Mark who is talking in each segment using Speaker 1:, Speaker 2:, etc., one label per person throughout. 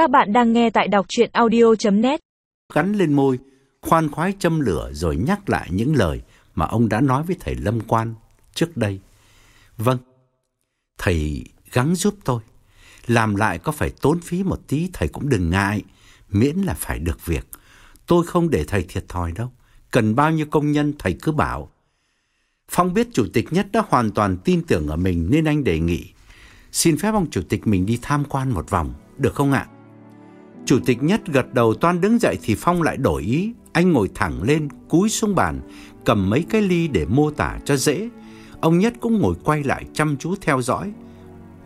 Speaker 1: Các bạn đang nghe tại đọc chuyện audio.net
Speaker 2: Gắn lên môi, khoan khoái châm lửa rồi nhắc lại những lời mà ông đã nói với thầy Lâm Quan trước đây. Vâng, thầy gắng giúp tôi. Làm lại có phải tốn phí một tí thầy cũng đừng ngại, miễn là phải được việc. Tôi không để thầy thiệt thòi đâu. Cần bao nhiêu công nhân thầy cứ bảo. Phong biết chủ tịch nhất đã hoàn toàn tin tưởng ở mình nên anh đề nghị. Xin phép ông chủ tịch mình đi tham quan một vòng, được không ạ? Chủ tịch nhất gật đầu toan đứng dậy thì Phong lại đổi ý. Anh ngồi thẳng lên, cúi xuống bàn, cầm mấy cái ly để mô tả cho dễ. Ông Nhất cũng ngồi quay lại chăm chú theo dõi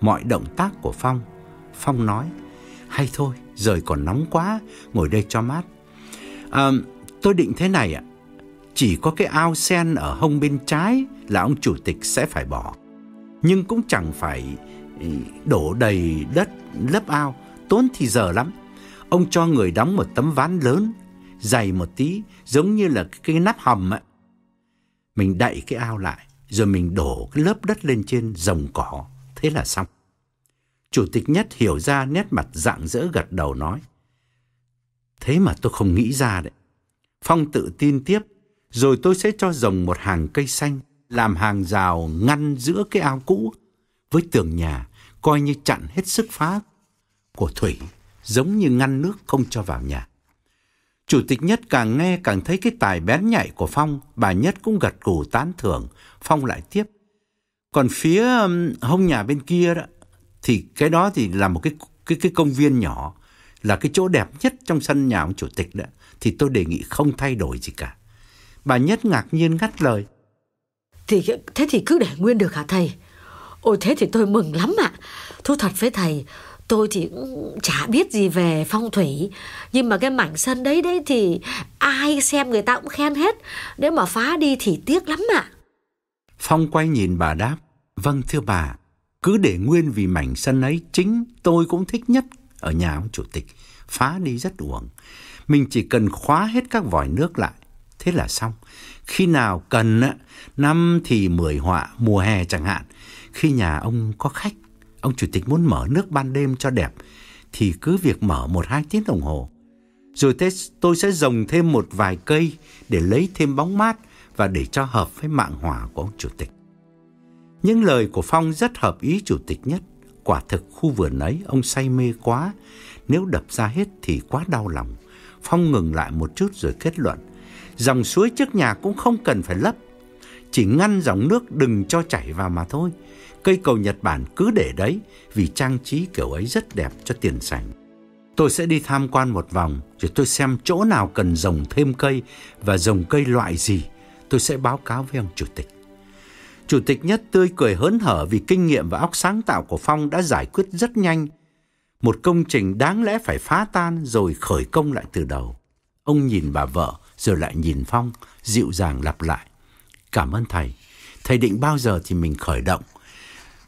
Speaker 2: mọi động tác của Phong. Phong nói, hay thôi, rời còn nóng quá, ngồi đây cho mát. À, tôi định thế này ạ, chỉ có cái ao sen ở hông bên trái là ông chủ tịch sẽ phải bỏ. Nhưng cũng chẳng phải đổ đầy đất lấp ao, tốn thì giờ lắm. Ông cho người đóng một tấm ván lớn, dày một tí, giống như là cái nắp hầm ấy. Mình đậy cái ao lại, rồi mình đổ cái lớp đất lên trên rồng cỏ, thế là xong. Chủ tịch nhất hiểu ra nét mặt rạng rỡ gật đầu nói. Thế mà tôi không nghĩ ra đấy. Phong tự tin tiếp, rồi tôi sẽ cho rồng một hàng cây xanh, làm hàng rào ngăn giữa cái ao cũ với tường nhà, coi như chặn hết sức phá của Thủy, giống như ngăn nước không cho vào nhà. Chủ tịch Nhất càng nghe càng thấy cái tài bén nhạy của Phong, bà Nhất cũng gật gù tán thưởng, Phong lại tiếp. Còn phía hông nhà bên kia đó, thì cái đó thì là một cái cái cái công viên nhỏ, là cái chỗ đẹp nhất trong sân nhà ông chủ tịch đó, thì tôi đề nghị không thay đổi gì cả. Bà Nhất ngạc nhiên ngắt lời.
Speaker 3: Thì thế thì cứ để nguyên được hả thầy? Ôi thế thì tôi mừng lắm ạ. Thú thật với thầy, tôi thì cũng chả biết gì về phong thủy. Nhưng mà cái mảnh sân đấy đấy thì ai xem người ta cũng khen hết. Nếu mà phá đi thì tiếc lắm ạ.
Speaker 2: Phong quay nhìn bà đáp vâng thưa bà, cứ để nguyên vì mảnh sân ấy, chính tôi cũng thích nhất. Ở nhà ông chủ tịch, phá đi rất uổng. Mình chỉ cần khóa hết các vòi nước lại. Thế là xong. Khi nào cần năm thì mười họa, mùa hè chẳng hạn. Khi nhà ông có khách ông chủ tịch muốn mở nước ban đêm cho đẹp thì cứ việc mở một hai tiếng đồng hồ. Rồi thế tôi sẽ trồng thêm một vài cây để lấy thêm bóng mát và để cho hợp với mạng hỏa của ông chủ tịch. Những lời của Phong rất hợp ý chủ tịch nhất. Quả thực khu vườn ấy ông say mê quá, nếu đập ra hết thì quá đau lòng. Phong ngừng lại một chút rồi kết luận, dòng suối trước nhà cũng không cần phải lấp, chỉ ngăn dòng nước đừng cho chảy vào mà thôi. Cây cầu Nhật Bản cứ để đấy vì trang trí kiểu ấy rất đẹp cho tiền sảnh. Tôi sẽ đi tham quan một vòng rồi tôi xem chỗ nào cần trồng thêm cây và trồng cây loại gì. Tôi sẽ báo cáo với ông chủ tịch. Chủ tịch nhất tươi cười hớn hở vì kinh nghiệm và óc sáng tạo của Phong đã giải quyết rất nhanh. Một công trình đáng lẽ phải phá tan rồi khởi công lại từ đầu. Ông nhìn bà vợ rồi lại nhìn Phong, dịu dàng lặp lại. Cảm ơn thầy. Thầy định bao giờ thì mình khởi động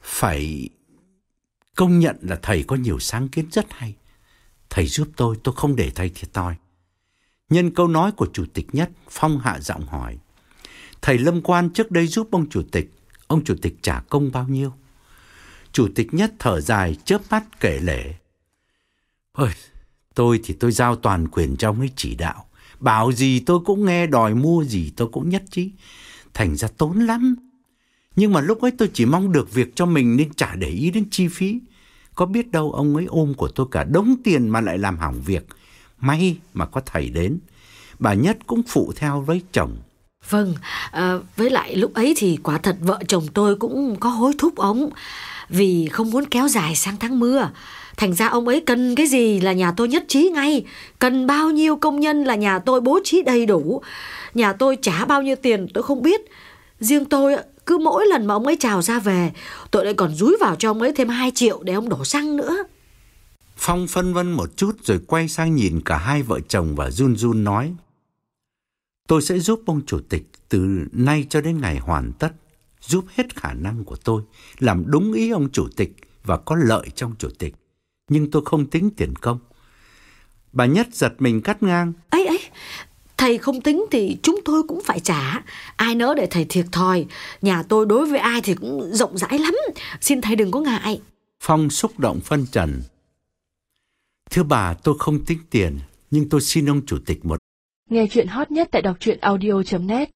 Speaker 2: phải công nhận là thầy có nhiều sáng kiến rất hay. Thầy giúp tôi, tôi không để thầy thiệt thòi. Nhân câu nói của chủ tịch nhất, Phong hạ giọng hỏi. Thầy Lâm Quan trước đây giúp ông chủ tịch, ông chủ tịch trả công bao nhiêu? Chủ tịch nhất thở dài, chớp mắt kể lể. Ôi, tôi thì tôi giao toàn quyền cho ông ấy chỉ đạo. Bảo gì tôi cũng nghe, đòi mua gì tôi cũng nhất trí. Thành ra tốn lắm. Nhưng mà lúc ấy tôi chỉ mong được việc cho mình nên chả để ý đến chi phí. Có biết đâu ông ấy ôm của tôi cả đống tiền mà lại làm hỏng việc. May mà có thầy đến. Bà Nhất cũng phụ theo với chồng.
Speaker 3: Vâng, à, với lại lúc ấy thì quả thật vợ chồng tôi cũng có hối thúc ông. Vì không muốn kéo dài sang tháng mưa. Thành ra ông ấy cần cái gì là nhà tôi nhất trí ngay. Cần bao nhiêu công nhân là nhà tôi bố trí đầy đủ. Nhà tôi trả bao nhiêu tiền tôi không biết. Riêng tôi cứ mỗi lần mà ông ấy chào ra về, tôi lại còn rúi vào cho ông ấy thêm 2 triệu để ông đổ xăng nữa.
Speaker 2: Phong phân vân một chút rồi quay sang nhìn cả hai vợ chồng và run run nói. Tôi sẽ giúp ông chủ tịch từ nay cho đến ngày hoàn tất, giúp hết khả năng của tôi, làm đúng ý ông chủ tịch và có lợi trong chủ tịch. Nhưng tôi không tính tiền công. Bà Nhất giật mình cắt ngang.
Speaker 3: ấy ấy, Thầy không tính thì chúng tôi cũng phải trả. Ai nỡ để thầy thiệt thòi. Nhà tôi đối với ai thì cũng rộng rãi lắm. Xin thầy đừng có ngại.
Speaker 2: Phong xúc động phân trần. Thưa bà, tôi không tính tiền, nhưng tôi xin ông chủ tịch một
Speaker 4: Nghe chuyện hot nhất tại đọc truyện audio.net